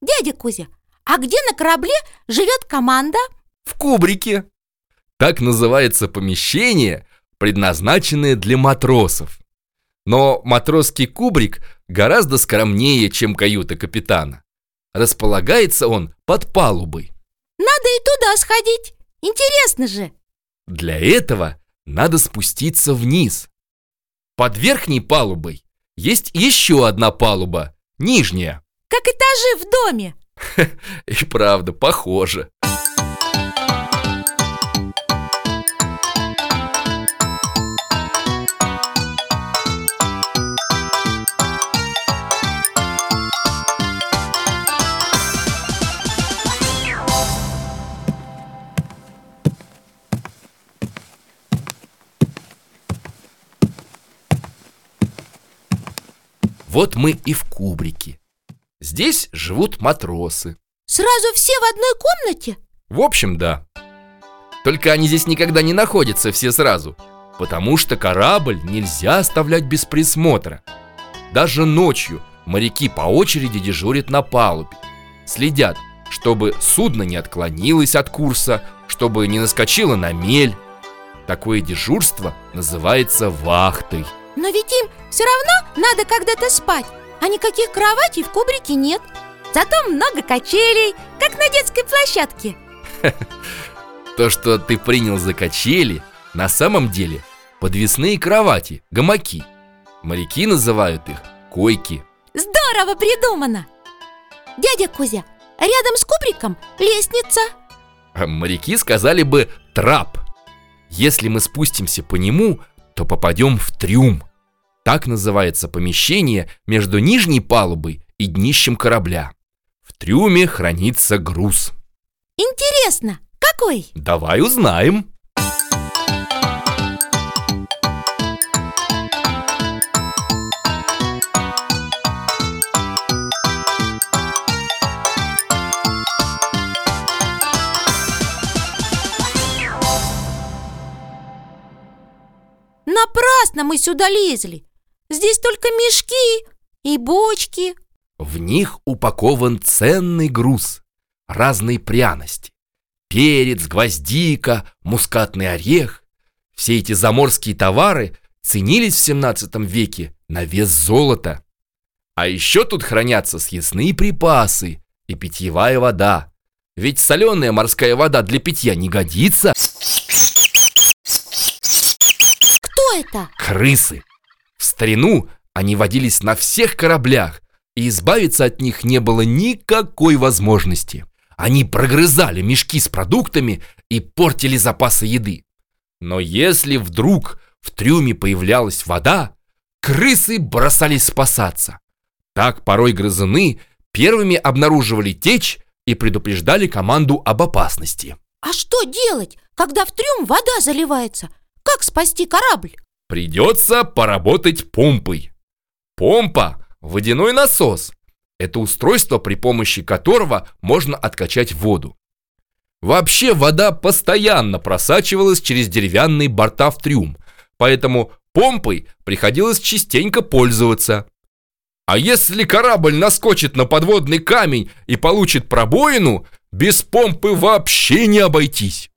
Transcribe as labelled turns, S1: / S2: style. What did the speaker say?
S1: Дядя Кузя, а где на корабле живет команда?
S2: В кубрике. Так называется помещение, предназначенное для матросов. Но матросский кубрик гораздо скромнее, чем каюта капитана. Располагается он под палубой.
S1: Надо и туда сходить. Интересно же.
S2: Для этого надо спуститься вниз. Под верхней палубой есть еще одна палуба, нижняя.
S1: Как этажи в доме.
S2: И правда, похоже. Вот мы и в кубрике. Здесь живут матросы.
S1: Сразу все в одной комнате?
S2: В общем, да. Только они здесь никогда не находятся все сразу, потому что корабль нельзя оставлять без присмотра. Даже ночью моряки по очереди дежурят на палубе. Следят, чтобы судно не отклонилось от курса, чтобы не наскочило на мель. Такое дежурство называется вахтой.
S1: Но ведь им все равно надо когда-то спать А никаких кроватей в кубрике нет. Зато много качелей, как на детской площадке.
S2: То, что ты принял за качели, на самом деле подвесные кровати, гамаки. Моряки называют их койки.
S1: Здорово придумано! Дядя Кузя, рядом с кубриком лестница.
S2: А Моряки сказали бы трап Если мы спустимся по нему, то попадем в трюм так называется помещение между нижней палубой и днищем корабля. В трюме хранится груз.
S1: Интересно, какой?
S2: Давай узнаем.
S1: Напрасно мы сюда лезли Здесь только мешки и бочки.
S2: В них упакован ценный груз Разные пряности. Перец, гвоздика, мускатный орех. Все эти заморские товары ценились в 17 веке на вес золота. А еще тут хранятся съестные припасы и питьевая вода. Ведь соленая морская вода для питья не годится.
S1: Это?
S2: Крысы. В старину они водились на всех кораблях, и избавиться от них не было никакой возможности. Они прогрызали мешки с продуктами и портили запасы еды. Но если вдруг в трюме появлялась вода, крысы бросались спасаться. Так порой грызуны первыми обнаруживали течь и предупреждали команду об опасности.
S1: А что делать, когда в трюм вода заливается? Как спасти корабль?
S2: Придется поработать помпой. Помпа – водяной насос. Это устройство, при помощи которого можно откачать воду. Вообще вода постоянно просачивалась через деревянные борта в трюм, поэтому помпой приходилось частенько пользоваться. А если корабль наскочит на подводный камень и получит пробоину, без помпы вообще не обойтись.